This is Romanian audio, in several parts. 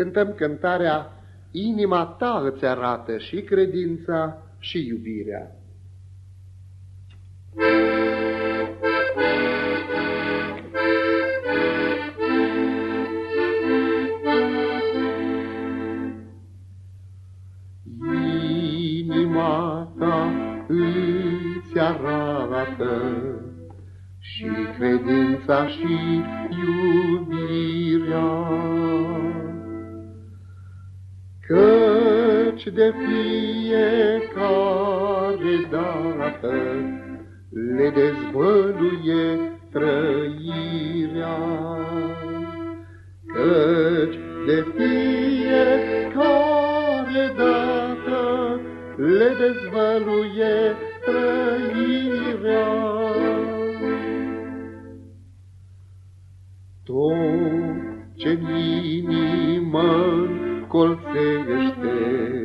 cântăm cântarea Inima ta îți arată și credința și iubirea. Inima ta îți arată și credința și iubirea. Căci de fiecare dată le dezvăluie trăirea. Căci de fiecare dată le dezvăluie trăirea. Tot ce-n inimă colțește,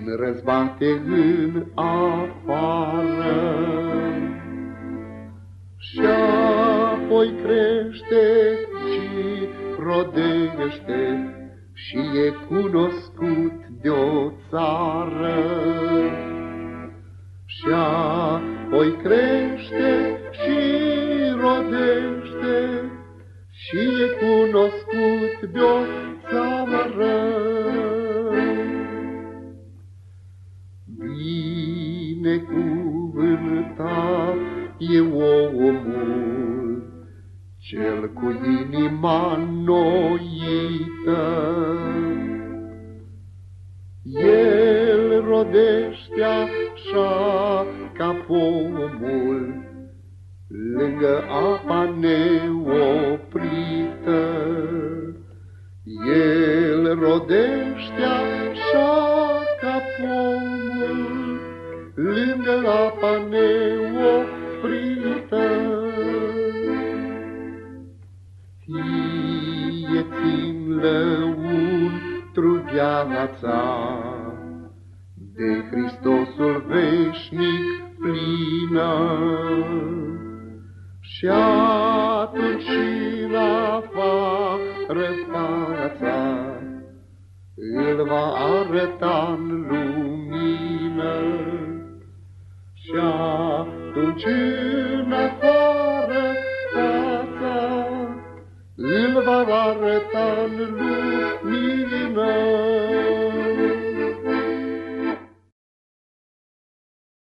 lin răzbate în afară. Și apoi crește și rodește și e cunoscut de-o țară. Și apoi crește și rodește și e cunoscut de-o țară. Binecuvântat e omul, cel cu inima noită. El rodește așa ca pomul, lângă apa neoprită. El rodește așa neoprită. Fie-ți-n lăuntru viața, de Hristosul veșnic plină. Și atunci în afară fața îl va arăta în lumină. Atunci în afară fața îl va arăta în lumină.